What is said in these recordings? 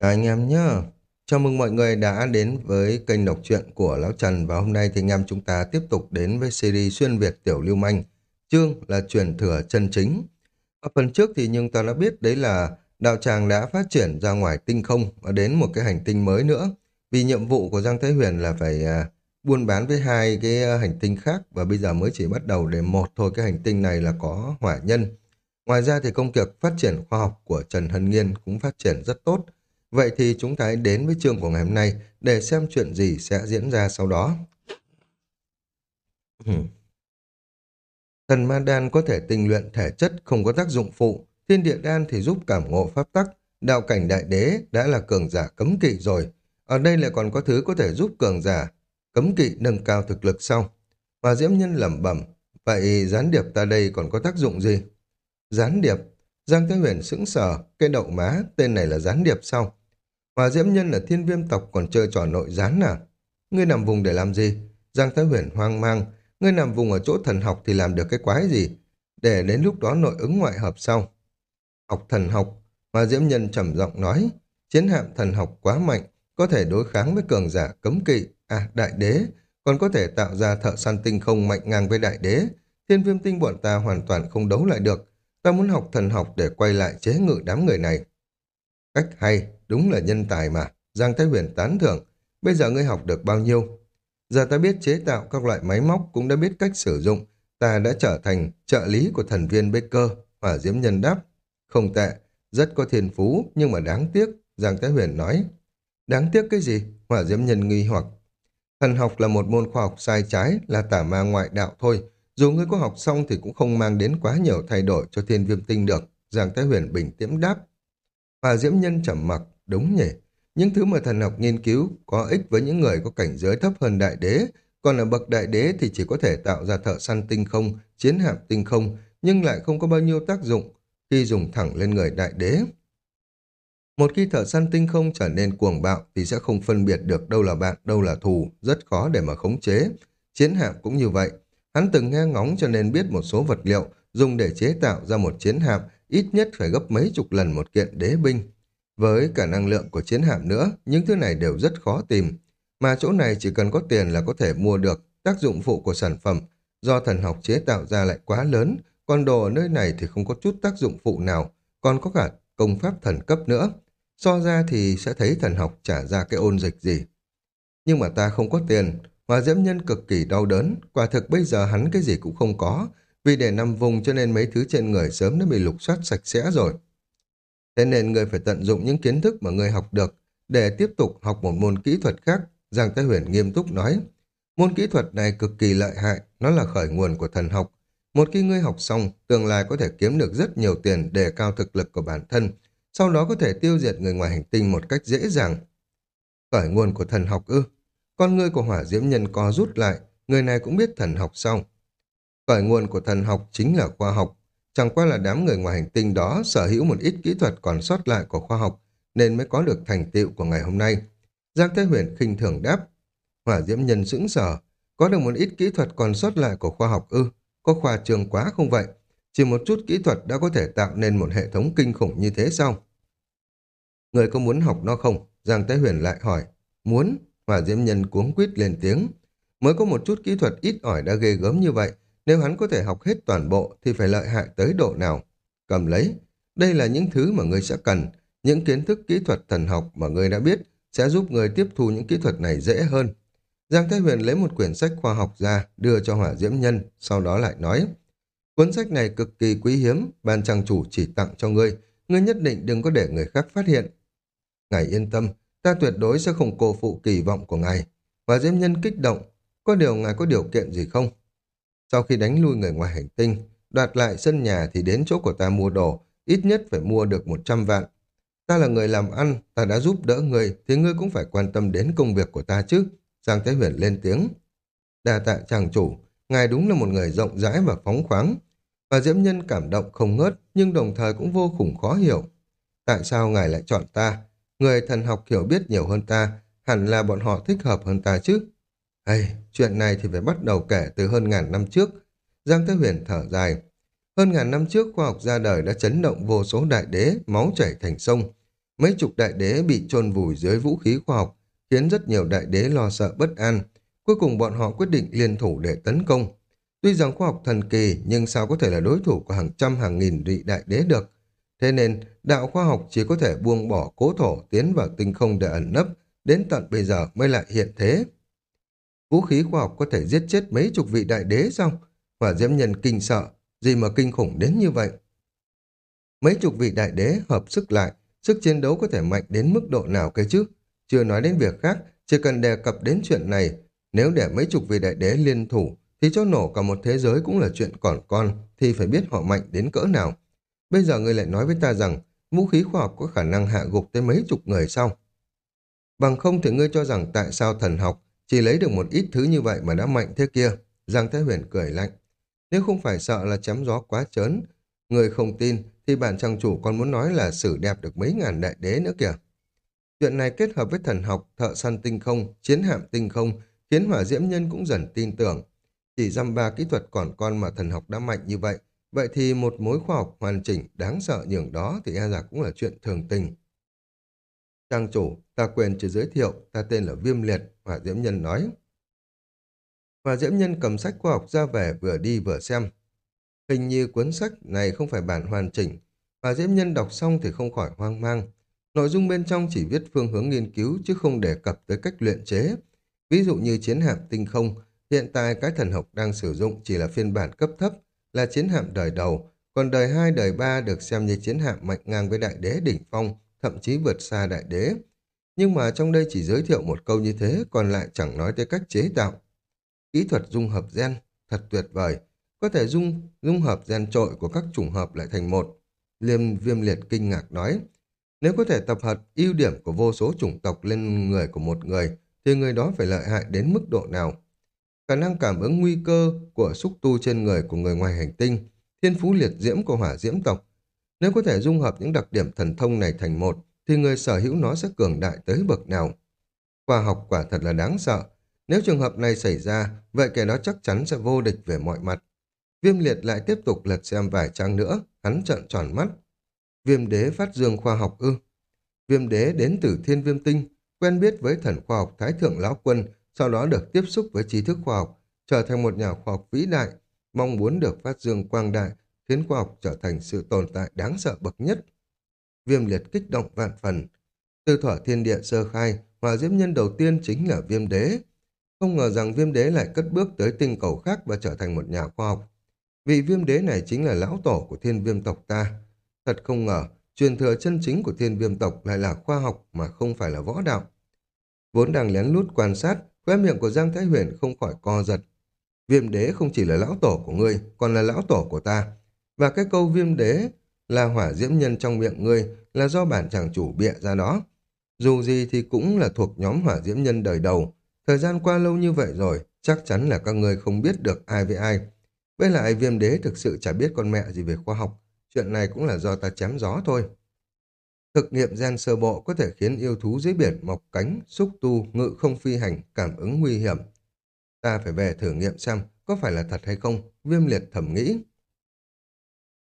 Các anh em nhé Chào mừng mọi người đã đến với kênh đọc truyện của Lão Trần và hôm nay thì anh em chúng ta tiếp tục đến với series xuyên Việt Tiểu Lưu Manh. Chương là truyền thừa chân chính. Ở phần trước thì nhưng ta đã biết đấy là đạo tràng đã phát triển ra ngoài tinh không và đến một cái hành tinh mới nữa. Vì nhiệm vụ của Giang Thái Huyền là phải à, buôn bán với hai cái à, hành tinh khác và bây giờ mới chỉ bắt đầu để một thôi cái hành tinh này là có hỏa nhân. Ngoài ra thì công việc phát triển khoa học của Trần Hân Nghiên cũng phát triển rất tốt Vậy thì chúng ta hãy đến với chương của ngày hôm nay để xem chuyện gì sẽ diễn ra sau đó. Thần ma đan có thể tinh luyện thể chất không có tác dụng phụ, thiên địa đan thì giúp cảm ngộ pháp tắc, đạo cảnh đại đế đã là cường giả cấm kỵ rồi. Ở đây lại còn có thứ có thể giúp cường giả cấm kỵ nâng cao thực lực sau. Và diễm nhân lẩm bẩm, vậy gián điệp ta đây còn có tác dụng gì? Gián điệp, Giang Thế Huyền sững sờ, cái đậu má, tên này là gián điệp sau. Hòa Diễm Nhân là thiên viêm tộc còn chơi trò nội gián à? Ngươi nằm vùng để làm gì? Giang Thái Huyền hoang mang. Ngươi nằm vùng ở chỗ thần học thì làm được cái quái gì? Để đến lúc đó nội ứng ngoại hợp sau. Học thần học. Hòa Diễm Nhân trầm giọng nói. Chiến hạm thần học quá mạnh. Có thể đối kháng với cường giả cấm kỵ. À, đại đế. Còn có thể tạo ra thợ săn tinh không mạnh ngang với đại đế. Thiên viêm tinh bọn ta hoàn toàn không đấu lại được. Ta muốn học thần học để quay lại chế ngự đám người này. Cách hay, đúng là nhân tài mà. Giang Thái Huyền tán thưởng. Bây giờ ngươi học được bao nhiêu? Giờ ta biết chế tạo các loại máy móc cũng đã biết cách sử dụng. Ta đã trở thành trợ lý của thần viên Baker, hỏa diễm nhân đáp. Không tệ, rất có thiên phú, nhưng mà đáng tiếc, Giang Thái Huyền nói. Đáng tiếc cái gì? Hỏa diễm nhân nghi hoặc. Thần học là một môn khoa học sai trái, là tả ma ngoại đạo thôi. Dù ngươi có học xong thì cũng không mang đến quá nhiều thay đổi cho thiên viêm tinh được. Giang Thái Huyền bình tĩnh đáp. Hỏa Diễm Nhân trầm mặc, đúng nhỉ. Những thứ mà thần học nghiên cứu có ích với những người có cảnh giới thấp hơn đại đế, còn ở bậc đại đế thì chỉ có thể tạo ra thợ săn tinh không, chiến hạm tinh không, nhưng lại không có bao nhiêu tác dụng khi dùng thẳng lên người đại đế. Một khi thợ săn tinh không trở nên cuồng bạo thì sẽ không phân biệt được đâu là bạn, đâu là thù, rất khó để mà khống chế. Chiến hạm cũng như vậy. Hắn từng nghe ngóng cho nên biết một số vật liệu dùng để chế tạo ra một chiến hạm ít nhất phải gấp mấy chục lần một kiện đế binh. Với cả năng lượng của chiến hạm nữa, những thứ này đều rất khó tìm. Mà chỗ này chỉ cần có tiền là có thể mua được tác dụng phụ của sản phẩm, do thần học chế tạo ra lại quá lớn, còn đồ ở nơi này thì không có chút tác dụng phụ nào, còn có cả công pháp thần cấp nữa. So ra thì sẽ thấy thần học trả ra cái ôn dịch gì. Nhưng mà ta không có tiền, Hòa Diễm Nhân cực kỳ đau đớn, quả thực bây giờ hắn cái gì cũng không có, vì để nằm vùng cho nên mấy thứ trên người sớm đã bị lục soát sạch sẽ rồi. Thế nên người phải tận dụng những kiến thức mà người học được để tiếp tục học một môn kỹ thuật khác, Giang Thái Huyền nghiêm túc nói. Môn kỹ thuật này cực kỳ lợi hại, nó là khởi nguồn của thần học. Một khi ngươi học xong, tương lai có thể kiếm được rất nhiều tiền để cao thực lực của bản thân, sau đó có thể tiêu diệt người ngoài hành tinh một cách dễ dàng. Khởi nguồn của thần học ư? Con ngươi của hỏa diễm nhân co rút lại, người này cũng biết thần học xong. Khởi nguồn của thần học chính là khoa học. Chẳng qua là đám người ngoài hành tinh đó sở hữu một ít kỹ thuật còn sót lại của khoa học, nên mới có được thành tựu của ngày hôm nay. Giang Thế Huyền khinh thường đáp. Hỏa diễm nhân sững sở, có được một ít kỹ thuật còn sót lại của khoa học ư, có khoa trường quá không vậy? Chỉ một chút kỹ thuật đã có thể tạo nên một hệ thống kinh khủng như thế sao? Người có muốn học nó không? Giang Thế Huyền lại hỏi. Muốn, hỏa diễm nhân cuống quýt lên tiếng. Mới có một chút kỹ thuật ít ỏi đã ghê gớm như vậy, nếu hắn có thể học hết toàn bộ thì phải lợi hại tới độ nào? Cầm lấy. Đây là những thứ mà ngươi sẽ cần. Những kiến thức kỹ thuật thần học mà ngươi đã biết sẽ giúp ngươi tiếp thu những kỹ thuật này dễ hơn. Giang Thái Huyền lấy một quyển sách khoa học ra, đưa cho hỏa diễm nhân, sau đó lại nói. Cuốn sách này cực kỳ quý hiếm, ban trang chủ chỉ tặng cho ngươi, ngươi nhất định đừng có để người khác phát hiện. Ngài yên tâm, ta tuyệt đối sẽ không cô phụ kỳ vọng của ngài. Hỏa diễm nhân kích động, có điều ngài có điều kiện gì không? Sau khi đánh lui người ngoài hành tinh, đoạt lại sân nhà thì đến chỗ của ta mua đồ, ít nhất phải mua được 100 vạn. Ta là người làm ăn, ta đã giúp đỡ người, thì ngươi cũng phải quan tâm đến công việc của ta chứ. Giang Thế Huyền lên tiếng. Đà tạ chàng chủ, ngài đúng là một người rộng rãi và phóng khoáng. Và Diễm Nhân cảm động không ngớt, nhưng đồng thời cũng vô cùng khó hiểu. Tại sao ngài lại chọn ta? Người thần học hiểu biết nhiều hơn ta, hẳn là bọn họ thích hợp hơn ta chứ. Ây, chuyện này thì phải bắt đầu kể từ hơn ngàn năm trước. Giang Thế Huyền thở dài. Hơn ngàn năm trước khoa học ra đời đã chấn động vô số đại đế, máu chảy thành sông. Mấy chục đại đế bị chôn vùi dưới vũ khí khoa học, khiến rất nhiều đại đế lo sợ bất an. Cuối cùng bọn họ quyết định liên thủ để tấn công. Tuy rằng khoa học thần kỳ, nhưng sao có thể là đối thủ của hàng trăm hàng nghìn vị đại đế được. Thế nên, đạo khoa học chỉ có thể buông bỏ cố thổ tiến vào tinh không để ẩn nấp, đến tận bây giờ mới lại hiện thế. Vũ khí khoa học có thể giết chết mấy chục vị đại đế sao? Hỏa diễm nhân kinh sợ, gì mà kinh khủng đến như vậy? Mấy chục vị đại đế hợp sức lại, sức chiến đấu có thể mạnh đến mức độ nào cái chứ? Chưa nói đến việc khác, chỉ cần đề cập đến chuyện này, nếu để mấy chục vị đại đế liên thủ, thì cho nổ cả một thế giới cũng là chuyện còn con, thì phải biết họ mạnh đến cỡ nào. Bây giờ người lại nói với ta rằng, vũ khí khoa học có khả năng hạ gục tới mấy chục người sau. Bằng không thì ngươi cho rằng tại sao thần học chỉ lấy được một ít thứ như vậy mà đã mạnh thế kia. Giang Thái Huyền cười lạnh. Nếu không phải sợ là chém gió quá chớn, người không tin thì bản trang chủ còn muốn nói là xử đẹp được mấy ngàn đại đế nữa kìa. Chuyện này kết hợp với thần học, thợ săn tinh không, chiến hạm tinh không, khiến hỏa diễm nhân cũng dần tin tưởng. Chỉ dăm ba kỹ thuật còn con mà thần học đã mạnh như vậy, vậy thì một mối khoa học hoàn chỉnh, đáng sợ nhường đó thì e là cũng là chuyện thường tình. Trang chủ, ta quyền chưa giới thiệu, ta tên là Viêm Liệt, hỏa diễm nhân nói. Hỏa diễm nhân cầm sách khoa học ra về vừa đi vừa xem. Hình như cuốn sách này không phải bản hoàn chỉnh, hỏa diễm nhân đọc xong thì không khỏi hoang mang. Nội dung bên trong chỉ viết phương hướng nghiên cứu chứ không đề cập tới cách luyện chế. Ví dụ như chiến hạm tinh không, hiện tại cái thần học đang sử dụng chỉ là phiên bản cấp thấp, là chiến hạm đời đầu, còn đời 2, đời 3 được xem như chiến hạm mạnh ngang với đại đế đỉnh phong, thậm chí vượt xa đại đế. Nhưng mà trong đây chỉ giới thiệu một câu như thế, còn lại chẳng nói tới cách chế tạo. Kỹ thuật dung hợp gen, thật tuyệt vời, có thể dung dung hợp gen trội của các chủng hợp lại thành một. Liêm viêm liệt kinh ngạc nói, nếu có thể tập hợp ưu điểm của vô số chủng tộc lên người của một người, thì người đó phải lợi hại đến mức độ nào? Khả năng cảm ứng nguy cơ của xúc tu trên người của người ngoài hành tinh, thiên phú liệt diễm của hỏa diễm tộc. Nếu có thể dung hợp những đặc điểm thần thông này thành một, thì người sở hữu nó sẽ cường đại tới bậc nào. Khoa học quả thật là đáng sợ. Nếu trường hợp này xảy ra, vậy kẻ đó chắc chắn sẽ vô địch về mọi mặt. Viêm liệt lại tiếp tục lật xem vài trang nữa, hắn trợn tròn mắt. Viêm đế phát dương khoa học ư. Viêm đế đến từ thiên viêm tinh, quen biết với thần khoa học Thái Thượng Lão Quân, sau đó được tiếp xúc với trí thức khoa học, trở thành một nhà khoa học vĩ đại, mong muốn được phát dương quang đại, khiến khoa học trở thành sự tồn tại đáng sợ bậc nhất. Viêm liệt kích động vạn phần. Từ thỏa thiên địa sơ khai, hòa diễm nhân đầu tiên chính là viêm đế. Không ngờ rằng viêm đế lại cất bước tới tinh cầu khác và trở thành một nhà khoa học. Vị viêm đế này chính là lão tổ của thiên viêm tộc ta. Thật không ngờ, truyền thừa chân chính của thiên viêm tộc lại là khoa học mà không phải là võ đạo. Vốn đang lén lút quan sát, khóe miệng của Giang Thái Huyền không khỏi co giật. Viêm đế không chỉ là lão tổ của ngươi, còn là lão tổ của ta. Và cái câu viêm đế là hỏa diễm nhân trong miệng ngươi là do bản chàng chủ bịa ra đó. Dù gì thì cũng là thuộc nhóm hỏa diễm nhân đời đầu. Thời gian qua lâu như vậy rồi, chắc chắn là các ngươi không biết được ai với ai. Với lại viêm đế thực sự chả biết con mẹ gì về khoa học. Chuyện này cũng là do ta chém gió thôi. Thực nghiệm gen sơ bộ có thể khiến yêu thú dưới biển mọc cánh, xúc tu, ngự không phi hành, cảm ứng nguy hiểm. Ta phải về thử nghiệm xem có phải là thật hay không, viêm liệt thẩm nghĩ.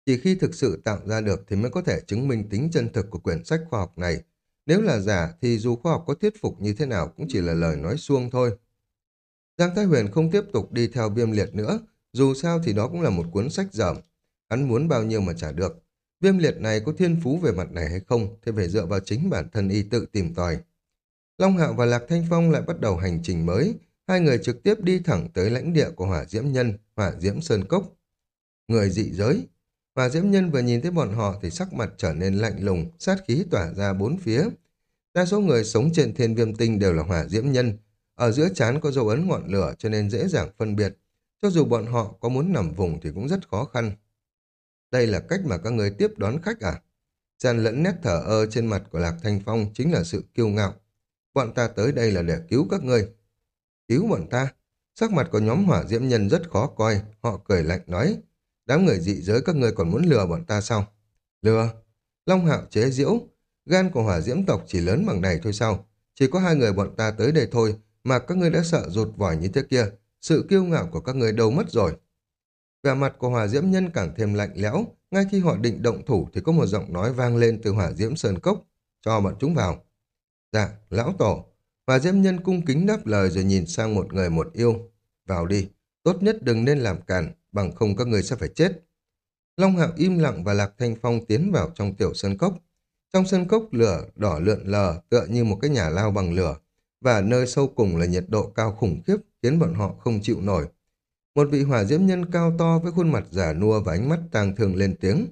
Chỉ khi thực sự tạo ra được thì mới có thể chứng minh tính chân thực của quyển sách khoa học này. Nếu là giả thì dù khoa học có thuyết phục như thế nào cũng chỉ là lời nói suông thôi. Giang Thái Huyền không tiếp tục đi theo viêm liệt nữa, dù sao thì đó cũng là một cuốn sách dởm. Hắn muốn bao nhiêu mà trả được. Viêm liệt này có thiên phú về mặt này hay không thì phải dựa vào chính bản thân y tự tìm tòi. Long Hạo và Lạc Thanh Phong lại bắt đầu hành trình mới. Hai người trực tiếp đi thẳng tới lãnh địa của hỏa diễm nhân, hỏa diễm sơn cốc. Người dị giới và diễm nhân vừa nhìn thấy bọn họ thì sắc mặt trở nên lạnh lùng, sát khí tỏa ra bốn phía. Đa số người sống trên thiên viêm tinh đều là hỏa diễm nhân. Ở giữa chán có dấu ấn ngọn lửa cho nên dễ dàng phân biệt. Cho dù bọn họ có muốn nằm vùng thì cũng rất khó khăn. Đây là cách mà các người tiếp đón khách à? Gian lẫn nét thở ơ trên mặt của Lạc Thanh Phong chính là sự kiêu ngạo. Bọn ta tới đây là để cứu các ngươi. Cứu bọn ta? Sắc mặt của nhóm hỏa diễm nhân rất khó coi, họ cười lạnh nói. Đám người dị giới các ngươi còn muốn lừa bọn ta sao? Lừa? Long hạo chế diễu. Gan của hỏa diễm tộc chỉ lớn bằng này thôi sao? Chỉ có hai người bọn ta tới đây thôi, mà các ngươi đã sợ rụt vòi như thế kia. Sự kiêu ngạo của các ngươi đâu mất rồi. Vẻ mặt của hỏa diễm nhân càng thêm lạnh lẽo, ngay khi họ định động thủ thì có một giọng nói vang lên từ hỏa diễm sơn cốc. cho bọn chúng vào. Dạ, lão tổ. Hỏa Diễm Nhân cung kính đáp lời rồi nhìn sang một người một yêu. Vào đi, tốt nhất đừng nên làm cản, bằng không các người sẽ phải chết. Long Hạo im lặng và Lạc Thanh Phong tiến vào trong tiểu sân cốc. Trong sân cốc lửa đỏ lượn lờ tựa như một cái nhà lao bằng lửa, và nơi sâu cùng là nhiệt độ cao khủng khiếp khiến bọn họ không chịu nổi. Một vị hỏa diễm nhân cao to với khuôn mặt giả nua và ánh mắt tàng thường lên tiếng.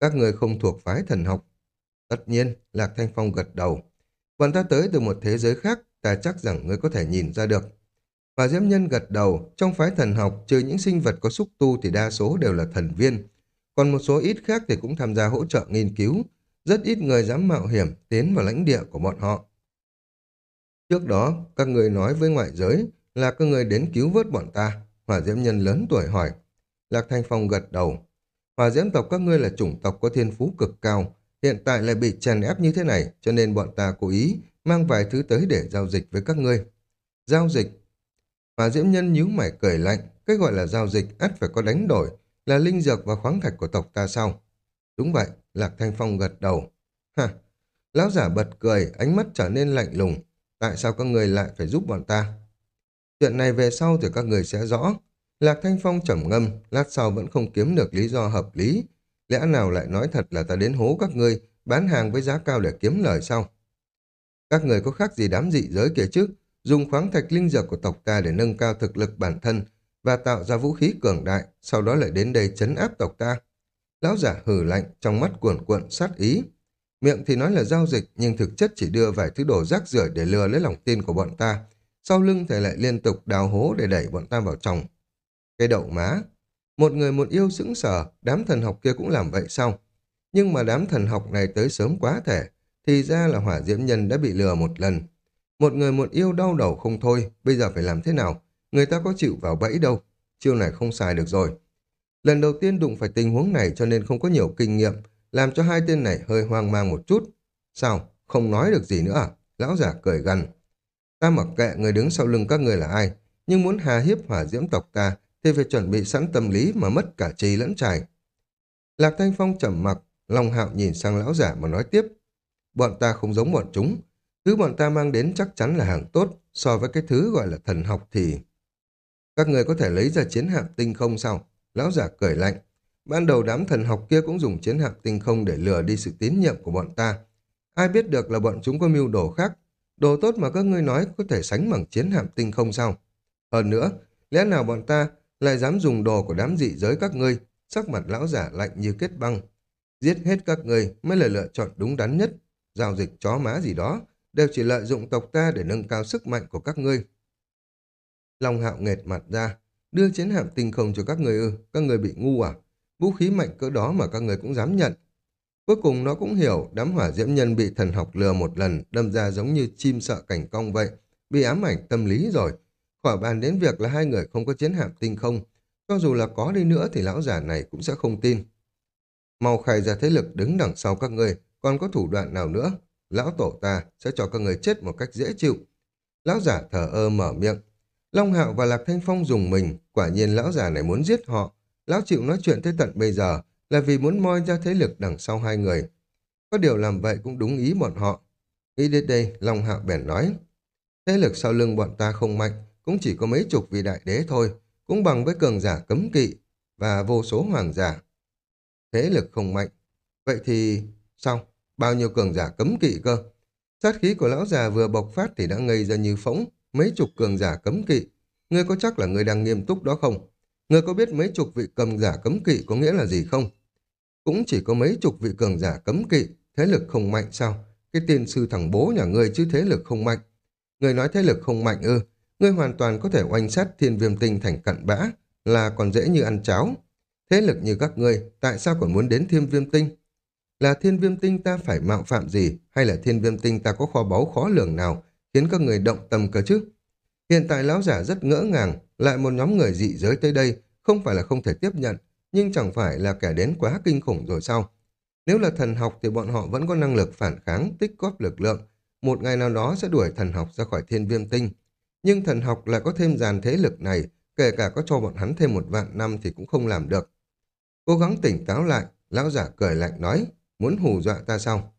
Các người không thuộc phái thần học. Tất nhiên, Lạc Thanh Phong gật đầu. Bọn ta tới từ một thế giới khác, ta chắc rằng ngươi có thể nhìn ra được. Và diễm nhân gật đầu, trong phái thần học, trừ những sinh vật có xúc tu thì đa số đều là thần viên. Còn một số ít khác thì cũng tham gia hỗ trợ nghiên cứu. Rất ít người dám mạo hiểm tiến vào lãnh địa của bọn họ. Trước đó, các người nói với ngoại giới là các người đến cứu vớt bọn ta. Hỏa diễm nhân lớn tuổi hỏi. Lạc Thanh Phong gật đầu. Hỏa diễm tộc các ngươi là chủng tộc có thiên phú cực cao. Hiện tại lại bị chèn ép như thế này, cho nên bọn ta cố ý mang vài thứ tới để giao dịch với các ngươi. Giao dịch. Hỏa diễm nhân nhíu mày cười lạnh. Cái gọi là giao dịch ắt phải có đánh đổi, là linh dược và khoáng thạch của tộc ta sao? Đúng vậy, Lạc Thanh Phong gật đầu. Ha! Lão giả bật cười, ánh mắt trở nên lạnh lùng. Tại sao các người lại phải giúp bọn ta? Chuyện này về sau thì các người sẽ rõ. Lạc Thanh Phong trầm ngâm, lát sau vẫn không kiếm được lý do hợp lý. Lẽ nào lại nói thật là ta đến hố các ngươi, bán hàng với giá cao để kiếm lời sao? Các người có khác gì đám dị giới kia chứ? Dùng khoáng thạch linh dược của tộc ta để nâng cao thực lực bản thân và tạo ra vũ khí cường đại, sau đó lại đến đây chấn áp tộc ta. Lão giả hử lạnh, trong mắt cuộn cuộn sát ý. Miệng thì nói là giao dịch, nhưng thực chất chỉ đưa vài thứ đồ rác rưởi để lừa lấy lòng tin của bọn ta. Sau lưng thì lại liên tục đào hố để đẩy bọn ta vào trong. Cái đậu má. Một người một yêu sững sờ, đám thần học kia cũng làm vậy sao? Nhưng mà đám thần học này tới sớm quá thể, thì ra là hỏa diễm nhân đã bị lừa một lần. Một người một yêu đau đầu không thôi, bây giờ phải làm thế nào? Người ta có chịu vào bẫy đâu. Chiêu này không xài được rồi. Lần đầu tiên đụng phải tình huống này cho nên không có nhiều kinh nghiệm, làm cho hai tên này hơi hoang mang một chút. Sao? Không nói được gì nữa à? Lão giả cười gằn. Ta mặc kệ người đứng sau lưng các người là ai, nhưng muốn hà hiếp hỏa diễm tộc ta thì phải chuẩn bị sẵn tâm lý mà mất cả trì lẫn trải. Lạc Thanh Phong trầm mặc, Long Hạo nhìn sang lão giả mà nói tiếp. Bọn ta không giống bọn chúng. Thứ bọn ta mang đến chắc chắn là hàng tốt, so với cái thứ gọi là thần học thì... Các người có thể lấy ra chiến hạm tinh không sao? Lão giả cười lạnh. Ban đầu đám thần học kia cũng dùng chiến hạm tinh không để lừa đi sự tín nhiệm của bọn ta. Ai biết được là bọn chúng có mưu đồ khác. Đồ tốt mà các ngươi nói có thể sánh bằng chiến hạm tinh không sao? Hơn nữa, lẽ nào bọn ta lại dám dùng đồ của đám dị giới các ngươi? Sắc mặt lão giả lạnh như kết băng. Giết hết các ngươi mới là lựa chọn đúng đắn nhất. Giao dịch chó má gì đó đều chỉ lợi dụng tộc ta để nâng cao sức mạnh của các ngươi. Long hạo nghệt mặt ra, đưa chiến hạm tinh không cho các người ư, các người bị ngu à? Vũ khí mạnh cỡ đó mà các người cũng dám nhận. Cuối cùng nó cũng hiểu đám hỏa diễm nhân bị thần học lừa một lần, đâm ra giống như chim sợ cảnh cong vậy, bị ám ảnh tâm lý rồi. Khỏi bàn đến việc là hai người không có chiến hạm tinh không, cho dù là có đi nữa thì lão giả này cũng sẽ không tin. Mau khai ra thế lực đứng đằng sau các người, còn có thủ đoạn nào nữa? Lão tổ ta sẽ cho các người chết một cách dễ chịu. Lão giả thở ơ mở miệng, Long Hạo và Lạc Thanh Phong dùng mình, quả nhiên lão già này muốn giết họ. Lão chịu nói chuyện tới tận bây giờ là vì muốn moi ra thế lực đằng sau hai người. Có điều làm vậy cũng đúng ý bọn họ. Nghĩ đến đây, Long Hạo bèn nói. Thế lực sau lưng bọn ta không mạnh, cũng chỉ có mấy chục vị đại đế thôi, cũng bằng với cường giả cấm kỵ và vô số hoàng giả. Thế lực không mạnh. Vậy thì... sao? Bao nhiêu cường giả cấm kỵ cơ? Sát khí của lão già vừa bộc phát thì đã ngây ra như phỗng, mấy chục cường giả cấm kỵ. Ngươi có chắc là ngươi đang nghiêm túc đó không? Ngươi có biết mấy chục vị cường giả cấm kỵ có nghĩa là gì không? Cũng chỉ có mấy chục vị cường giả cấm kỵ, thế lực không mạnh sao? Cái tiên sư thằng bố nhà ngươi chứ thế lực không mạnh. Ngươi nói thế lực không mạnh ư, ngươi hoàn toàn có thể oanh sát thiên viêm tinh thành cận bã, là còn dễ như ăn cháo. Thế lực như các ngươi, tại sao còn muốn đến thiên viêm tinh? Là thiên viêm tinh ta phải mạo phạm gì, hay là thiên viêm tinh ta có kho báu khó lường nào, khiến các người động tâm cơ chứ. Hiện tại lão giả rất ngỡ ngàng, lại một nhóm người dị giới tới đây, không phải là không thể tiếp nhận, nhưng chẳng phải là kẻ đến quá kinh khủng rồi sao. Nếu là thần học thì bọn họ vẫn có năng lực phản kháng, tích góp lực lượng, một ngày nào đó sẽ đuổi thần học ra khỏi thiên viêm tinh. Nhưng thần học lại có thêm dàn thế lực này, kể cả có cho bọn hắn thêm một vạn năm thì cũng không làm được. Cố gắng tỉnh táo lại, lão giả cười lạnh nói, muốn hù dọa ta sao?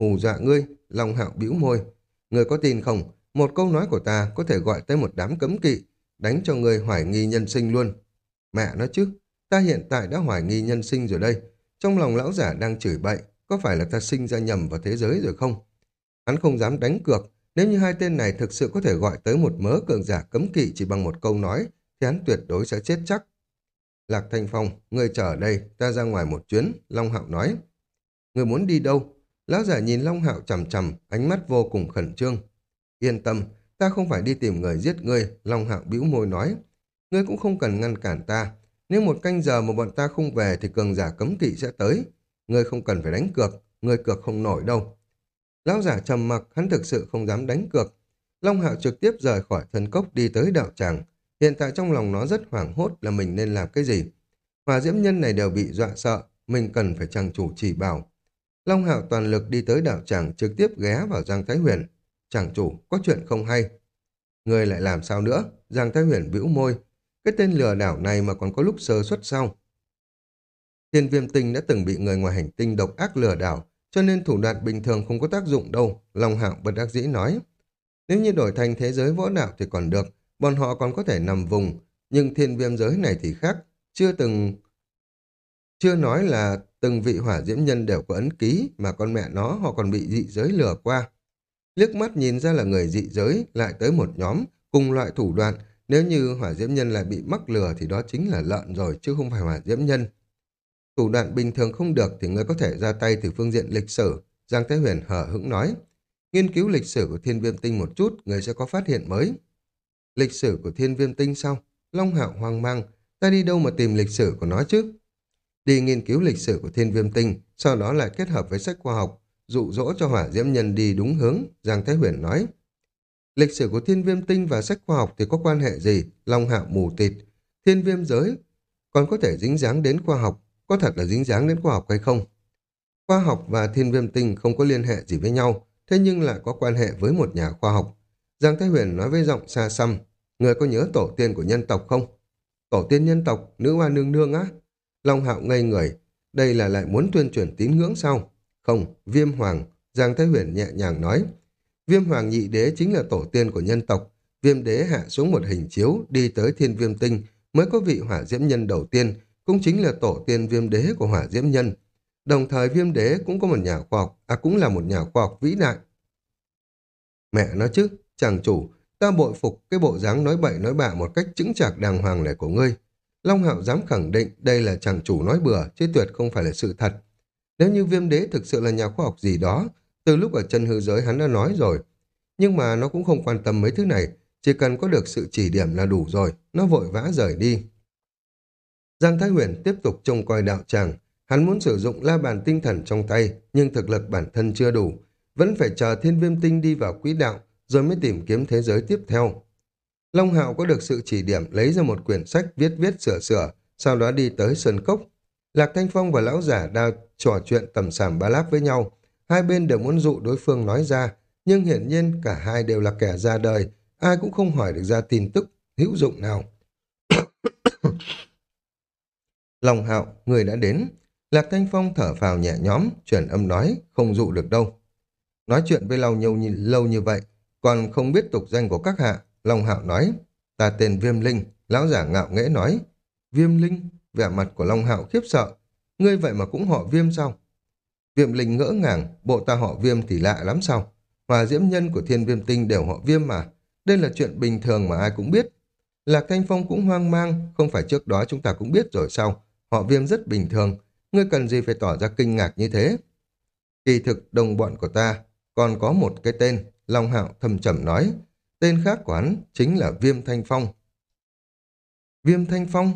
hù dọa ngươi, Long Hạo bĩu môi. Ngươi có tin không? Một câu nói của ta có thể gọi tới một đám cấm kỵ, đánh cho ngươi hoài nghi nhân sinh luôn. Mẹ nói chứ, ta hiện tại đã hoài nghi nhân sinh rồi đây. Trong lòng lão giả đang chửi bậy, có phải là ta sinh ra nhầm vào thế giới rồi không? Hắn không dám đánh cược, nếu như hai tên này thực sự có thể gọi tới một mớ cường giả cấm kỵ chỉ bằng một câu nói, thì hắn tuyệt đối sẽ chết chắc. Lạc Thanh Phong, ngươi chờ ở đây, ta ra ngoài một chuyến, Long Hạo nói. Người muốn đi đâu? Lão giả nhìn Long Hạo chầm chầm, ánh mắt vô cùng khẩn trương. Yên tâm, ta không phải đi tìm người giết ngươi, Long Hạo bĩu môi nói. Ngươi cũng không cần ngăn cản ta. Nếu một canh giờ mà bọn ta không về thì cường giả cấm kỵ sẽ tới. Ngươi không cần phải đánh cược, ngươi cược không nổi đâu. Lão giả trầm mặc, hắn thực sự không dám đánh cược. Long Hạo trực tiếp rời khỏi thân cốc đi tới đạo tràng. Hiện tại trong lòng nó rất hoảng hốt là mình nên làm cái gì. Hòa diễm nhân này đều bị dọa sợ, mình cần phải chàng chủ chỉ bảo. Long Hạo toàn lực đi tới đảo tràng trực tiếp ghé vào Giang Thái Huyền. Chàng chủ, có chuyện không hay. Người lại làm sao nữa? Giang Thái Huyền bĩu môi. Cái tên lừa đảo này mà còn có lúc sơ xuất sau. Thiên viêm tinh đã từng bị người ngoài hành tinh độc ác lừa đảo, cho nên thủ đoạn bình thường không có tác dụng đâu, Long Hạo bất đắc dĩ nói. Nếu như đổi thành thế giới võ đạo thì còn được, bọn họ còn có thể nằm vùng, nhưng thiên viêm giới này thì khác, chưa từng... Chưa nói là từng vị hỏa diễm nhân đều có ấn ký, mà con mẹ nó họ còn bị dị giới lừa qua. Liếc mắt nhìn ra là người dị giới, lại tới một nhóm, cùng loại thủ đoạn, nếu như hỏa diễm nhân lại bị mắc lừa thì đó chính là lợn rồi, chứ không phải hỏa diễm nhân. Thủ đoạn bình thường không được thì người có thể ra tay từ phương diện lịch sử, Giang Thái Huyền hở hững nói. Nghiên cứu lịch sử của thiên viêm tinh một chút, người sẽ có phát hiện mới. Lịch sử của thiên viêm tinh sau Long hạo hoang mang, ta đi đâu mà tìm lịch sử của nó chứ? Đi nghiên cứu lịch sử của thiên viêm tinh, sau đó lại kết hợp với sách khoa học, dụ dỗ cho hỏa diễm nhân đi đúng hướng, Giang Thái Huyền nói. Lịch sử của thiên viêm tinh và sách khoa học thì có quan hệ gì? Long hạo mù tịt. Thiên viêm giới còn có thể dính dáng đến khoa học, có thật là dính dáng đến khoa học hay không? Khoa học và thiên viêm tinh không có liên hệ gì với nhau, thế nhưng lại có quan hệ với một nhà khoa học. Giang Thái Huyền nói với giọng xa xăm, người có nhớ tổ tiên của nhân tộc không? Tổ tiên nhân tộc, nữ hoa nương nương á? Long hạo ngây người, đây là lại muốn tuyên truyền tín ngưỡng sao? Không, viêm hoàng, Giang Thái Huyền nhẹ nhàng nói. Viêm hoàng nhị đế chính là tổ tiên của nhân tộc. Viêm đế hạ xuống một hình chiếu, đi tới thiên viêm tinh, mới có vị hỏa diễm nhân đầu tiên, cũng chính là tổ tiên viêm đế của hỏa diễm nhân. Đồng thời viêm đế cũng có một nhà khoa học, à cũng là một nhà khoa học vĩ đại. Mẹ nói chứ, chàng chủ, ta bội phục cái bộ dáng nói bậy nói bạ một cách chững chạc đàng hoàng này của ngươi. Long Hạo dám khẳng định đây là chàng chủ nói bừa, chứ tuyệt không phải là sự thật. Nếu như viêm đế thực sự là nhà khoa học gì đó, từ lúc ở chân hư giới hắn đã nói rồi. Nhưng mà nó cũng không quan tâm mấy thứ này, chỉ cần có được sự chỉ điểm là đủ rồi, nó vội vã rời đi. Giang Thái Huyền tiếp tục trông coi đạo tràng. Hắn muốn sử dụng la bàn tinh thần trong tay, nhưng thực lực bản thân chưa đủ. Vẫn phải chờ thiên viêm tinh đi vào quỹ đạo, rồi mới tìm kiếm thế giới tiếp theo. Long Hạo có được sự chỉ điểm lấy ra một quyển sách viết viết sửa sửa, sau đó đi tới Sơn Cốc. Lạc Thanh Phong và Lão Giả đang trò chuyện tầm sàm ba láp với nhau. Hai bên đều muốn dụ đối phương nói ra, nhưng hiển nhiên cả hai đều là kẻ ra đời, ai cũng không hỏi được ra tin tức hữu dụng nào. Long hạo, người đã đến. Lạc Thanh Phong thở phào nhẹ nhõm, chuyển âm nói, không dụ được đâu. Nói chuyện với lâu nhiều như, lâu như vậy, còn không biết tục danh của các hạ. Long hạo nói, ta tên Viêm Linh, lão giả ngạo nghễ nói. Viêm Linh, vẻ mặt của Long hạo khiếp sợ. Ngươi vậy mà cũng họ Viêm sao? Viêm Linh ngỡ ngàng, bộ ta họ Viêm thì lạ lắm sao? Hòa diễm nhân của thiên viêm tinh đều họ Viêm mà. Đây là chuyện bình thường mà ai cũng biết. Lạc Thanh Phong cũng hoang mang, không phải trước đó chúng ta cũng biết rồi sao? Họ viêm rất bình thường, ngươi cần gì phải tỏ ra kinh ngạc như thế? Kỳ thực đồng bọn của ta còn có một cái tên, Long Hạo thầm trầm nói. Tên khác của hắn chính là Viêm Thanh Phong. Viêm Thanh Phong?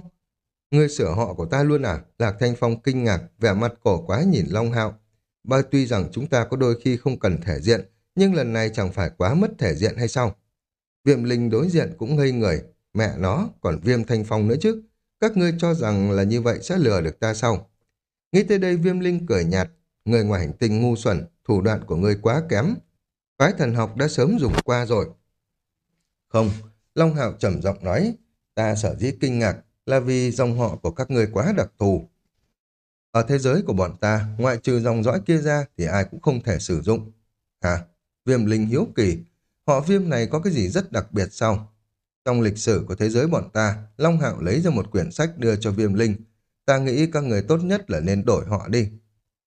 người sửa họ của ta luôn à? Lạc Thanh Phong kinh ngạc, vẻ mặt cổ quá nhìn Long Hạo. Ba tuy rằng chúng ta có đôi khi không cần thể diện, nhưng lần này chẳng phải quá mất thể diện hay sao? Viêm Linh đối diện cũng ngây người, mẹ nó còn Viêm Thanh Phong nữa chứ. Các ngươi cho rằng là như vậy sẽ lừa được ta sao? Nghĩ tới đây viêm linh cười nhạt. Người ngoài hành tinh ngu xuẩn, thủ đoạn của ngươi quá kém. Phái thần học đã sớm dùng qua rồi. Không, Long Hạo trầm giọng nói. Ta sở dĩ kinh ngạc là vì dòng họ của các ngươi quá đặc thù. Ở thế giới của bọn ta, ngoại trừ dòng dõi kia ra thì ai cũng không thể sử dụng. Hả? Viêm linh hiếu kỳ. Họ viêm này có cái gì rất đặc biệt sao? Trong lịch sử của thế giới bọn ta, Long Hạo lấy ra một quyển sách đưa cho viêm linh. Ta nghĩ các người tốt nhất là nên đổi họ đi.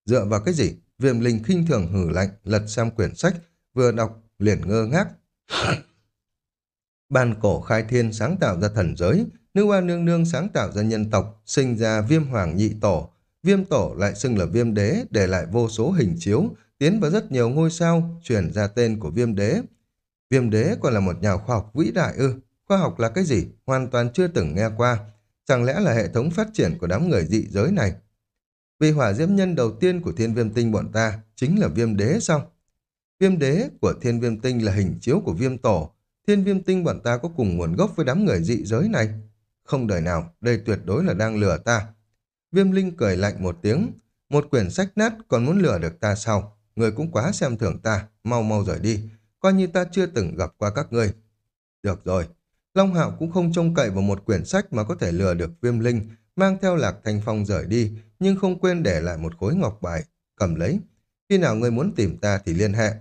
Dựa vào cái gì? Viêm linh khinh thường hử lạnh, lật xem quyển sách, vừa đọc, liền ngơ ngác. Ban cổ khai thiên sáng tạo ra thần giới, nữ hoa nương nương sáng tạo ra nhân tộc, sinh ra viêm hoàng nhị tổ. Viêm tổ lại xưng là viêm đế, để lại vô số hình chiếu, tiến vào rất nhiều ngôi sao, chuyển ra tên của viêm đế. Viêm đế còn là một nhà khoa học vĩ đại ư. Khoa học là cái gì? Hoàn toàn chưa từng nghe qua. Chẳng lẽ là hệ thống phát triển của đám người dị giới này? Vì hỏa diễm nhân đầu tiên của thiên viêm tinh bọn ta chính là viêm đế sao? Viêm đế của thiên viêm tinh là hình chiếu của viêm tổ. Thiên viêm tinh bọn ta có cùng nguồn gốc với đám người dị giới này. Không đời nào, đây tuyệt đối là đang lừa ta. Viêm linh cười lạnh một tiếng. Một quyển sách nát còn muốn lừa được ta sao? Người cũng quá xem thường ta, mau mau rời đi. Coi như ta chưa từng gặp qua các ngươi. Được rồi, Long Hạo cũng không trông cậy vào một quyển sách mà có thể lừa được viêm linh, mang theo lạc thanh phong rời đi, nhưng không quên để lại một khối ngọc bài, cầm lấy. Khi nào ngươi muốn tìm ta thì liên hệ.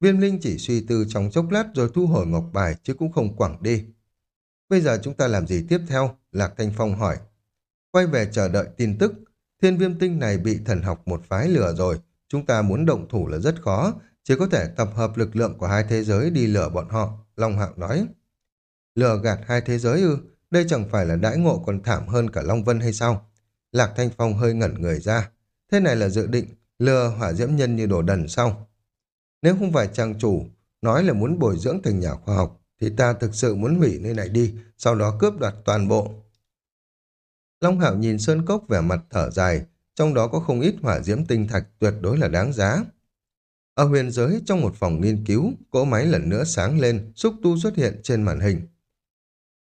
Viêm linh chỉ suy tư trong chốc lát rồi thu hồi ngọc bài chứ cũng không quẳng đi. Bây giờ chúng ta làm gì tiếp theo? Lạc Thanh Phong hỏi. Quay về chờ đợi tin tức. Thiên viêm tinh này bị thần học một phái lừa rồi. Chúng ta muốn động thủ là rất khó. Chỉ có thể tập hợp lực lượng của hai thế giới đi lừa bọn họ. Long Hạo nói. Lừa gạt hai thế giới ư? Đây chẳng phải là đãi ngộ còn thảm hơn cả Long Vân hay sao? Lạc Thanh Phong hơi ngẩn người ra. Thế này là dự định, lừa hỏa diễm nhân như đồ đần sao? Nếu không phải trang chủ nói là muốn bồi dưỡng thành nhà khoa học, thì ta thực sự muốn hủy nơi này đi, sau đó cướp đoạt toàn bộ. Long Hạo nhìn Sơn Cốc vẻ mặt thở dài, trong đó có không ít hỏa diễm tinh thạch tuyệt đối là đáng giá. Ở huyền giới, trong một phòng nghiên cứu, cỗ máy lần nữa sáng lên, xúc tu xuất hiện trên màn hình.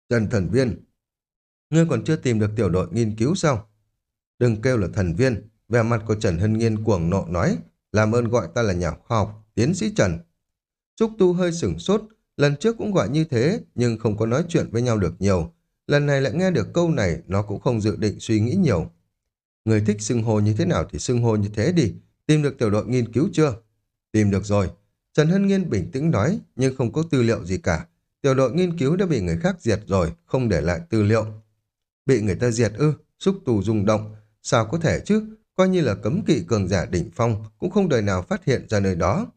Trần thần viên, ngươi còn chưa tìm được tiểu đội nghiên cứu sao? Đừng kêu là thần viên, vẻ mặt của Trần Hân Nghiên cuồng nộ nói, làm ơn gọi ta là nhà khoa học, tiến sĩ Trần. Trúc Tu hơi sửng sốt, lần trước cũng gọi như thế, nhưng không có nói chuyện với nhau được nhiều. Lần này lại nghe được câu này, nó cũng không dự định suy nghĩ nhiều. Người thích xưng hô như thế nào thì xưng hô như thế đi, tìm được tiểu đội nghiên cứu chưa? Tìm được rồi. Trần Hân Nghiên bình tĩnh nói, nhưng không có tư liệu gì cả. Tiểu đội nghiên cứu đã bị người khác diệt rồi, không để lại tư liệu. Bị người ta diệt ư, xúc tù rung động. Sao có thể chứ? Coi như là cấm kỵ cường giả đỉnh phong, cũng không đời nào phát hiện ra nơi đó.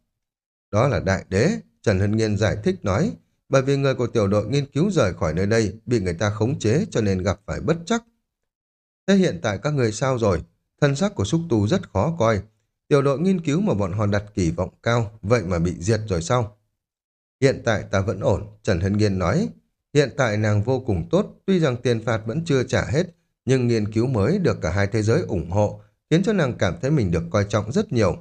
Đó là đại đế, Trần Hân Nghiên giải thích nói, bởi vì người của tiểu đội nghiên cứu rời khỏi nơi đây, bị người ta khống chế cho nên gặp phải bất chắc. Thế hiện tại các người sao rồi? Thân sắc của xúc tù rất khó coi. Tiểu đội nghiên cứu mà bọn họ đặt kỳ vọng cao, vậy mà bị diệt rồi sao? Hiện tại ta vẫn ổn, Trần Hân Nghiên nói. Hiện tại nàng vô cùng tốt, tuy rằng tiền phạt vẫn chưa trả hết, nhưng nghiên cứu mới được cả hai thế giới ủng hộ, khiến cho nàng cảm thấy mình được coi trọng rất nhiều.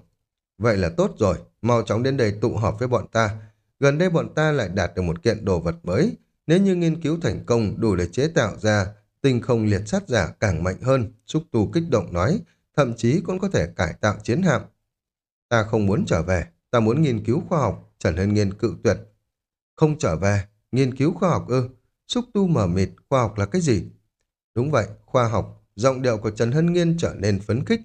Vậy là tốt rồi, mau chóng đến đây tụ họp với bọn ta. Gần đây bọn ta lại đạt được một kiện đồ vật mới. Nếu như nghiên cứu thành công đủ để chế tạo ra tinh không liệt sát giả càng mạnh hơn, xúc tu kích động nói, thậm chí cũng có thể cải tạo chiến hạm. Ta không muốn trở về, ta muốn nghiên cứu khoa học, Trần Hân Nghiên cự tuyệt. Không trở về, nghiên cứu khoa học ư, xúc tu mở mịt, khoa học là cái gì? Đúng vậy, khoa học, giọng điệu của Trần Hân Nghiên trở nên phấn khích.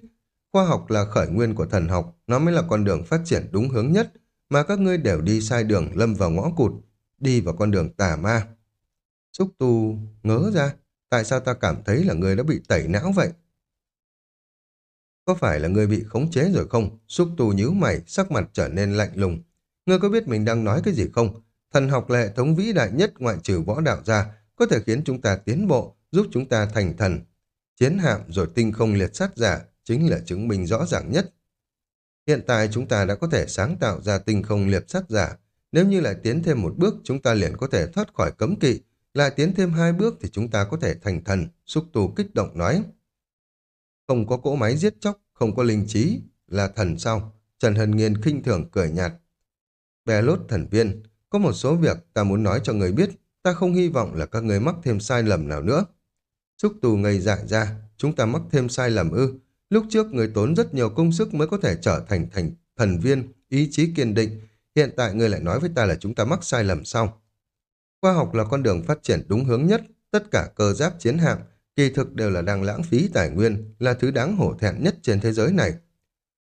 Khoa học là khởi nguyên của thần học, nó mới là con đường phát triển đúng hướng nhất, mà các ngươi đều đi sai đường lâm vào ngõ cụt, đi vào con đường tà ma. Xúc tu ngớ ra, tại sao ta cảm thấy là ngươi đã bị tẩy não vậy? Có phải là ngươi bị khống chế rồi không? Xúc tu nhíu mày, sắc mặt trở nên lạnh lùng. Ngươi có biết mình đang nói cái gì không? Thần học là hệ thống vĩ đại nhất ngoại trừ võ đạo ra, có thể khiến chúng ta tiến bộ, giúp chúng ta thành thần. Chiến hạm rồi tinh không liệt sát giả chính là chứng minh rõ ràng nhất. Hiện tại chúng ta đã có thể sáng tạo ra tinh không liệp sát giả. Nếu như lại tiến thêm một bước, chúng ta liền có thể thoát khỏi cấm kỵ. Lại tiến thêm hai bước thì chúng ta có thể thành thần, xúc tù kích động nói. Không có cỗ máy giết chóc, không có linh trí, là thần sao? Trần Hân Nghiên khinh thường cười nhạt. Bè lốt thần viên, có một số việc ta muốn nói cho người biết, ta không hy vọng là các người mắc thêm sai lầm nào nữa. Xúc tù ngây dại ra, chúng ta mắc thêm sai lầm ư. Lúc trước người tốn rất nhiều công sức mới có thể trở thành thành thần viên, ý chí kiên định. Hiện tại người lại nói với ta là chúng ta mắc sai lầm sao? Khoa học là con đường phát triển đúng hướng nhất, tất cả cơ giáp chiến hạm kỳ thực đều là đang lãng phí tài nguyên, là thứ đáng hổ thẹn nhất trên thế giới này.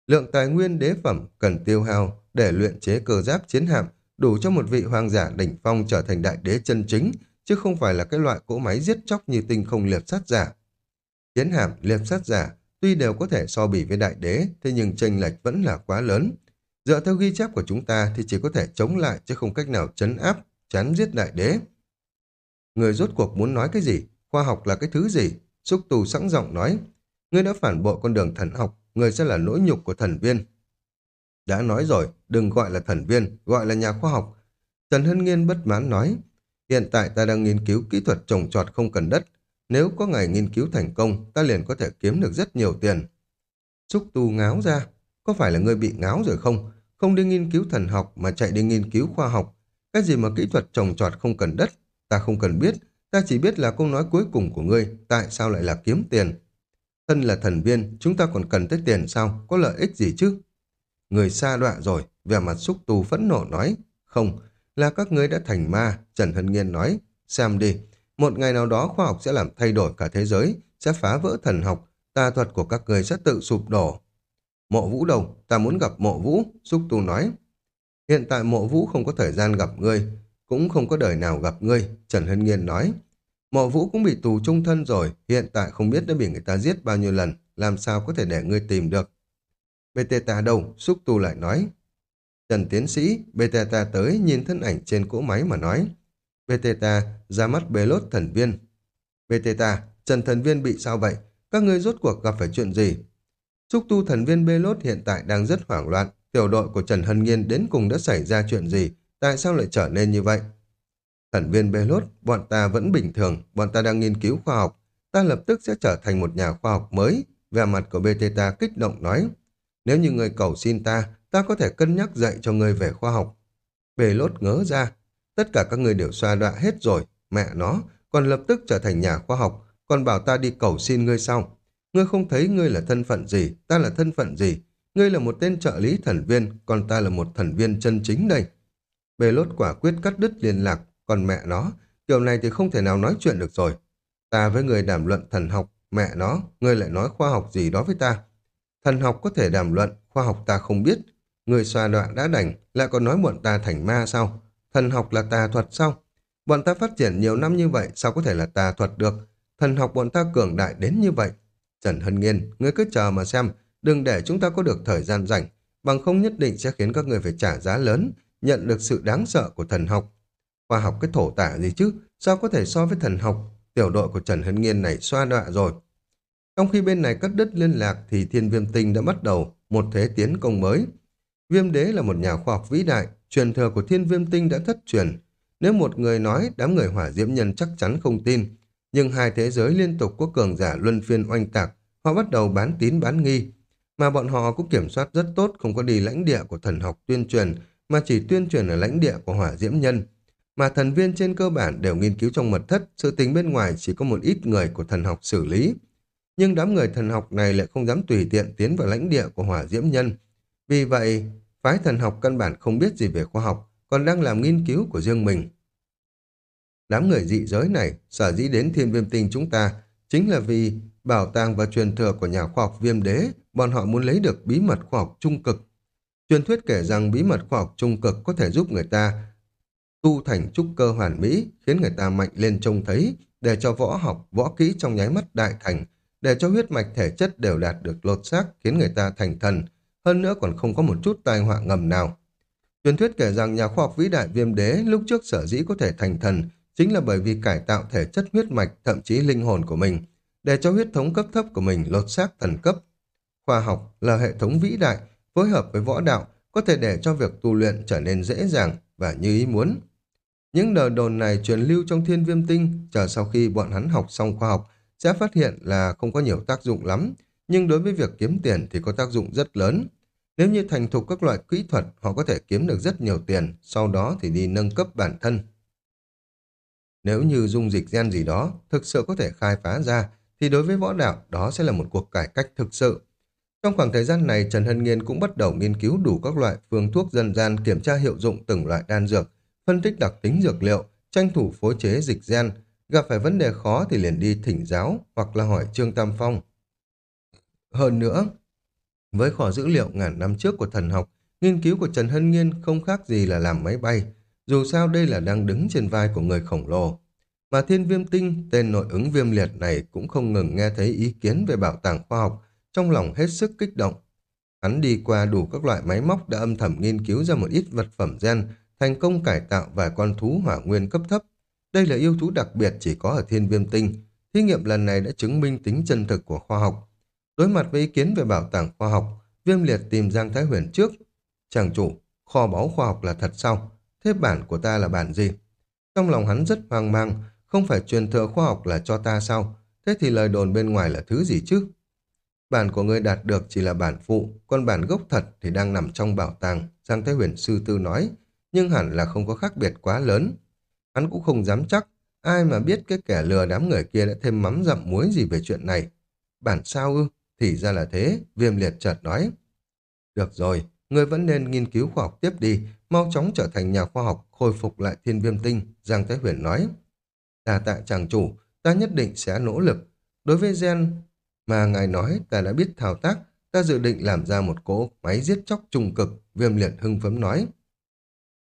Lượng tài nguyên đế phẩm cần tiêu hao để luyện chế cơ giáp chiến hạm đủ cho một vị hoàng giả đỉnh phong trở thành đại đế chân chính, chứ không phải là cái loại cỗ máy giết chóc như tinh không liệp sát giả. Chiến hạm, liệp sát giả tuy đều có thể so bì với đại đế, thế nhưng chênh lệch vẫn là quá lớn. Dựa theo ghi chép của chúng ta thì chỉ có thể chống lại chứ không cách nào chấn áp, chán giết đại đế. Người rốt cuộc muốn nói cái gì? Khoa học là cái thứ gì? Xúc tù sẵn giọng nói. Ngươi đã phản bội con đường thần học, người sẽ là nỗi nhục của thần viên. Đã nói rồi, đừng gọi là thần viên, gọi là nhà khoa học. Trần Hân Nghiên bất mãn nói, hiện tại ta đang nghiên cứu kỹ thuật trồng trọt không cần đất. Nếu có ngày nghiên cứu thành công, ta liền có thể kiếm được rất nhiều tiền. Xúc tu ngáo ra, có phải là ngươi bị ngáo rồi không? Không đi nghiên cứu thần học mà chạy đi nghiên cứu khoa học. Cái gì mà kỹ thuật trồng trọt không cần đất, ta không cần biết. Ta chỉ biết là câu nói cuối cùng của ngươi, tại sao lại là kiếm tiền. Thân là thần viên, chúng ta còn cần tới tiền sao? Có lợi ích gì chứ? Người xa đọa rồi, vẻ mặt xúc tu phẫn nộ nói. Không, là các ngươi đã thành ma, Trần Hân Nghiên nói. Xem đi, một ngày nào đó khoa học sẽ làm thay đổi cả thế giới, sẽ phá vỡ thần học, tà thuật của các người sẽ tự sụp đổ. Mộ vũ đâu, ta muốn gặp mộ vũ, xúc tu nói. Hiện tại mộ vũ không có thời gian gặp ngươi, cũng không có đời nào gặp ngươi, Trần Hân Nghiên nói. Mộ vũ cũng bị tù trung thân rồi, hiện tại không biết đã bị người ta giết bao nhiêu lần, làm sao có thể để ngươi tìm được. Beteta đâu? Xúc tu lại nói. Trần tiến sĩ, Beteta tới nhìn thân ảnh trên cỗ máy mà nói. Beteta ra mắt bế lốt thần viên. Beteta, Trần thần viên bị sao vậy? Các ngươi rốt cuộc gặp phải chuyện gì? Xúc tu thần viên bê lốt hiện tại đang rất hoảng loạn. Tiểu đội của Trần Hân Nghiên đến cùng đã xảy ra chuyện gì? Tại sao lại trở nên như vậy? Thần viên bê lốt, bọn ta vẫn bình thường, bọn ta đang nghiên cứu khoa học. Ta lập tức sẽ trở thành một nhà khoa học mới. Về mặt của Beteta kích động nói. Nếu như người cầu xin ta, ta có thể cân nhắc dạy cho người về khoa học. Bê lốt ngớ ra, tất cả các người đều xoa đọa hết rồi, mẹ nó, còn lập tức trở thành nhà khoa học, còn bảo ta đi cầu xin ngươi sau. Ngươi không thấy ngươi là thân phận gì, ta là thân phận gì. Ngươi là một tên trợ lý thần viên, còn ta là một thần viên chân chính đây. Bề lốt quả quyết cắt đứt liên lạc, còn mẹ nó, kiểu này thì không thể nào nói chuyện được rồi. Ta với người đàm luận thần học, mẹ nó, ngươi lại nói khoa học gì đó với ta. Thần học có thể đàm luận, khoa học ta không biết. Người xoa đoạn đã đành, lại còn nói muộn ta thành ma sao? Thần học là tà thuật sao? Bọn ta phát triển nhiều năm như vậy, sao có thể là tà thuật được? Thần học bọn ta cường đại đến như vậy. Trần Hân Nghiên, ngươi cứ chờ mà xem, đừng để chúng ta có được thời gian rảnh, bằng không nhất định sẽ khiến các người phải trả giá lớn, nhận được sự đáng sợ của thần học. Khoa học cái thổ tả gì chứ, sao có thể so với thần học? Tiểu đội của Trần Hân Nghiên này xoa đọa rồi. Trong khi bên này cắt đứt liên lạc thì thiên viêm tinh đã bắt đầu một thế tiến công mới. Viêm đế là một nhà khoa học vĩ đại, truyền thừa của thiên viêm tinh đã thất truyền. Nếu một người nói, đám người hỏa diễm nhân chắc chắn không tin. Nhưng hai thế giới liên tục có cường giả luân phiên oanh tạc, họ bắt đầu bán tín bán nghi. Mà bọn họ cũng kiểm soát rất tốt, không có đi lãnh địa của thần học tuyên truyền, mà chỉ tuyên truyền ở lãnh địa của hỏa diễm nhân. Mà thần viên trên cơ bản đều nghiên cứu trong mật thất, sự tính bên ngoài chỉ có một ít người của thần học xử lý nhưng đám người thần học này lại không dám tùy tiện tiến vào lãnh địa của hỏa diễm nhân. Vì vậy, phái thần học căn bản không biết gì về khoa học, còn đang làm nghiên cứu của riêng mình. Đám người dị giới này, sở dĩ đến thiên viêm tinh chúng ta, chính là vì bảo tàng và truyền thừa của nhà khoa học viêm đế, bọn họ muốn lấy được bí mật khoa học trung cực. Truyền thuyết kể rằng bí mật khoa học trung cực có thể giúp người ta tu thành trúc cơ hoàn mỹ, khiến người ta mạnh lên trông thấy, để cho võ học, võ kỹ trong nháy mắt đại thành, để cho huyết mạch thể chất đều đạt được lột xác khiến người ta thành thần, hơn nữa còn không có một chút tai họa ngầm nào. Truyền thuyết kể rằng nhà khoa học vĩ đại viêm đế lúc trước sở dĩ có thể thành thần chính là bởi vì cải tạo thể chất huyết mạch thậm chí linh hồn của mình, để cho huyết thống cấp thấp của mình lột xác thần cấp. Khoa học là hệ thống vĩ đại, phối hợp với võ đạo, có thể để cho việc tu luyện trở nên dễ dàng và như ý muốn. Những đời đồn này truyền lưu trong thiên viêm tinh, chờ sau khi bọn hắn học xong khoa học, sẽ phát hiện là không có nhiều tác dụng lắm, nhưng đối với việc kiếm tiền thì có tác dụng rất lớn. Nếu như thành thục các loại kỹ thuật, họ có thể kiếm được rất nhiều tiền, sau đó thì đi nâng cấp bản thân. Nếu như dung dịch gen gì đó thực sự có thể khai phá ra, thì đối với võ đạo đó sẽ là một cuộc cải cách thực sự. Trong khoảng thời gian này, Trần Hân Nghiên cũng bắt đầu nghiên cứu đủ các loại phương thuốc dân gian kiểm tra hiệu dụng từng loại đan dược, phân tích đặc tính dược liệu, tranh thủ phối chế dịch gen, gặp phải vấn đề khó thì liền đi thỉnh giáo hoặc là hỏi Trương Tam Phong. Hơn nữa, với kho dữ liệu ngàn năm trước của thần học, nghiên cứu của Trần Hân Nghiên không khác gì là làm máy bay, dù sao đây là đang đứng trên vai của người khổng lồ. Mà thiên viêm tinh, tên nội ứng viêm liệt này cũng không ngừng nghe thấy ý kiến về bảo tàng khoa học, trong lòng hết sức kích động. Hắn đi qua đủ các loại máy móc đã âm thầm nghiên cứu ra một ít vật phẩm gen, thành công cải tạo vài con thú hỏa nguyên cấp thấp. Đây là yêu thú đặc biệt chỉ có ở thiên viêm tinh. Thí nghiệm lần này đã chứng minh tính chân thực của khoa học. Đối mặt với ý kiến về bảo tàng khoa học, viêm liệt tìm Giang Thái Huyền trước. Chàng chủ, kho báu khoa học là thật sao? Thế bản của ta là bản gì? Trong lòng hắn rất hoang mang, không phải truyền thừa khoa học là cho ta sao? Thế thì lời đồn bên ngoài là thứ gì chứ? Bản của ngươi đạt được chỉ là bản phụ, còn bản gốc thật thì đang nằm trong bảo tàng, Giang Thái Huyền Sư Tư nói, nhưng hẳn là không có khác biệt quá lớn. Hắn cũng không dám chắc, ai mà biết cái kẻ lừa đám người kia đã thêm mắm dặm muối gì về chuyện này. Bản sao ư? Thì ra là thế, viêm liệt chợt nói. Được rồi, ngươi vẫn nên nghiên cứu khoa học tiếp đi, mau chóng trở thành nhà khoa học, khôi phục lại thiên viêm tinh, Giang Thái Huyền nói. ta tạ chàng chủ, ta nhất định sẽ nỗ lực. Đối với gen mà ngài nói ta đã biết thao tác, ta dự định làm ra một cỗ máy giết chóc trung cực, viêm liệt hưng phấn nói.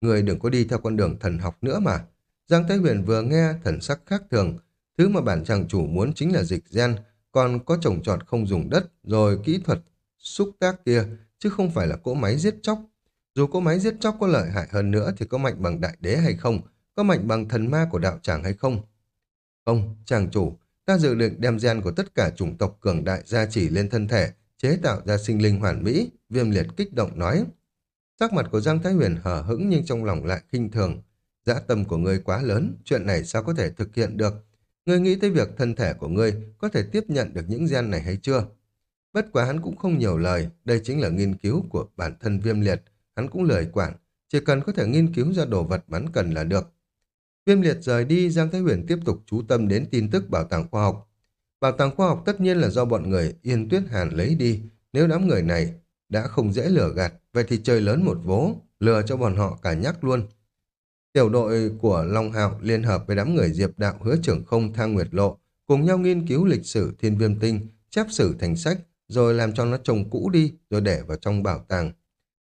Người đừng có đi theo con đường thần học nữa mà. Giang Thái Huyền vừa nghe thần sắc khác thường, thứ mà bản chàng chủ muốn chính là dịch gen, còn có trồng trọt không dùng đất, rồi kỹ thuật xúc tác kia, chứ không phải là cỗ máy giết chóc. Dù cỗ máy giết chóc có lợi hại hơn nữa thì có mạnh bằng đại đế hay không, có mạnh bằng thần ma của đạo tràng hay không. Không, chàng chủ, ta dự định đem gen của tất cả chủng tộc cường đại gia chỉ lên thân thể, chế tạo ra sinh linh hoàn mỹ, viêm liệt kích động nói. Sắc mặt của Giang Thái Huyền hở hững nhưng trong lòng lại khinh thường. Dã tâm của ngươi quá lớn, chuyện này sao có thể thực hiện được? Ngươi nghĩ tới việc thân thể của ngươi có thể tiếp nhận được những gen này hay chưa? Bất quá hắn cũng không nhiều lời, đây chính là nghiên cứu của bản thân viêm liệt, hắn cũng lời quản, chỉ cần có thể nghiên cứu ra đồ vật bắn cần là được. Viêm liệt rời đi, Giang Thái Huyền tiếp tục chú tâm đến tin tức bảo tàng khoa học. Bảo tàng khoa học tất nhiên là do bọn người Yên Tuyết Hàn lấy đi, nếu đám người này đã không dễ lừa gạt, vậy thì chơi lớn một vố, lừa cho bọn họ cả nhắc luôn. Tiểu đội của Long Hạo liên hợp với đám người Diệp Đạo hứa trưởng không thang nguyệt lộ, cùng nhau nghiên cứu lịch sử thiên viêm tinh, chép sử thành sách, rồi làm cho nó trồng cũ đi, rồi để vào trong bảo tàng.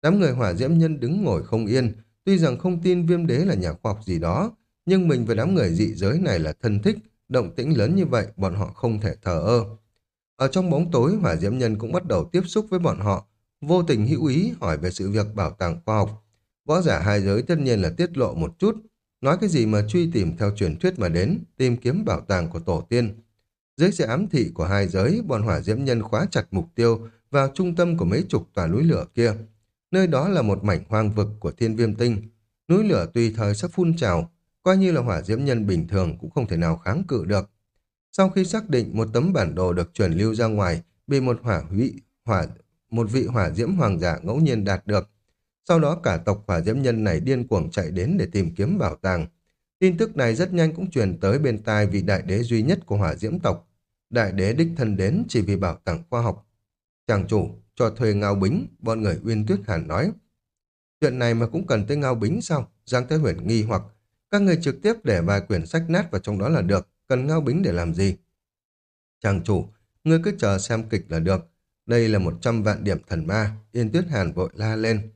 Đám người hỏa diễm nhân đứng ngồi không yên, tuy rằng không tin viêm đế là nhà khoa học gì đó, nhưng mình và đám người dị giới này là thân thích, động tĩnh lớn như vậy bọn họ không thể thờ ơ. Ở trong bóng tối, hỏa diễm nhân cũng bắt đầu tiếp xúc với bọn họ, vô tình hữu ý hỏi về sự việc bảo tàng khoa học. Võ giả hai giới tất nhiên là tiết lộ một chút, nói cái gì mà truy tìm theo truyền thuyết mà đến, tìm kiếm bảo tàng của tổ tiên. Dưới sự ám thị của hai giới, bọn hỏa diễm nhân khóa chặt mục tiêu vào trung tâm của mấy chục tòa núi lửa kia. Nơi đó là một mảnh hoang vực của thiên viêm tinh. Núi lửa tùy thời sắp phun trào, coi như là hỏa diễm nhân bình thường cũng không thể nào kháng cự được. Sau khi xác định một tấm bản đồ được truyền lưu ra ngoài, bị một hỏa vị hỏa một vị hỏa diễm hoàng giả ngẫu nhiên đạt được. Sau đó cả tộc hỏa diễm nhân này điên cuồng chạy đến để tìm kiếm bảo tàng. Tin tức này rất nhanh cũng truyền tới bên tai vị đại đế duy nhất của hỏa diễm tộc. Đại đế đích thân đến chỉ vì bảo tàng khoa học. Chàng chủ, cho thuê ngao bính, bọn người uyên tuyết hàn nói. Chuyện này mà cũng cần tới ngao bính sao? Giang Thế Huyền nghi hoặc các người trực tiếp để vài quyển sách nát vào trong đó là được, cần ngao bính để làm gì? Chàng chủ, ngươi cứ chờ xem kịch là được. Đây là một trăm vạn điểm thần ma, Yên Tuyết Hàn vội la lên.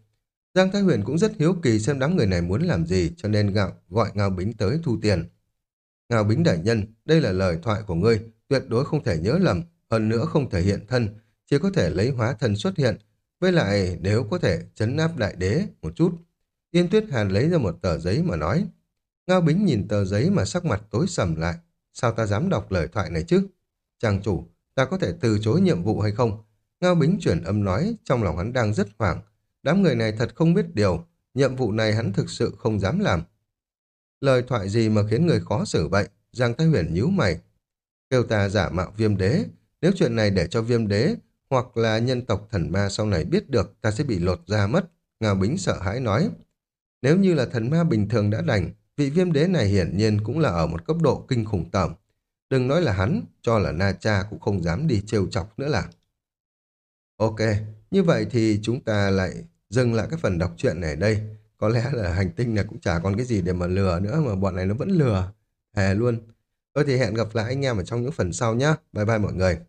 Giang Thái Huyền cũng rất hiếu kỳ xem đám người này muốn làm gì, cho nên gạo gọi Ngao Bính tới thu tiền. Ngao Bính đại nhân, đây là lời thoại của ngươi, tuyệt đối không thể nhớ lầm, hơn nữa không thể hiện thân, chỉ có thể lấy hóa thân xuất hiện. Với lại, nếu có thể chấn áp đại đế một chút. Yên Tuyết Hàn lấy ra một tờ giấy mà nói. Ngao Bính nhìn tờ giấy mà sắc mặt tối sầm lại. Sao ta dám đọc lời thoại này chứ? Chàng chủ, ta có thể từ chối nhiệm vụ hay không? Ngao Bính chuyển âm nói, trong lòng hắn đang rất hoảng. Đám người này thật không biết điều, nhiệm vụ này hắn thực sự không dám làm. Lời thoại gì mà khiến người khó xử vậy? Giang Thái Huyền nhíu mày. Kêu ta giả mạo viêm đế. Nếu chuyện này để cho viêm đế hoặc là nhân tộc thần ma sau này biết được ta sẽ bị lột ra mất. Ngao Bính sợ hãi nói. Nếu như là thần ma bình thường đã đành, vị viêm đế này hiển nhiên cũng là ở một cấp độ kinh khủng tởm. Đừng nói là hắn, cho là Na Cha cũng không dám đi trêu chọc nữa là. Ok, như vậy thì chúng ta lại dừng lại cái phần đọc truyện này đây. Có lẽ là hành tinh này cũng chả còn cái gì để mà lừa nữa, mà bọn này nó vẫn lừa. Hề luôn. Thôi thì hẹn gặp lại anh em ở trong những phần sau nhé. Bye bye mọi người.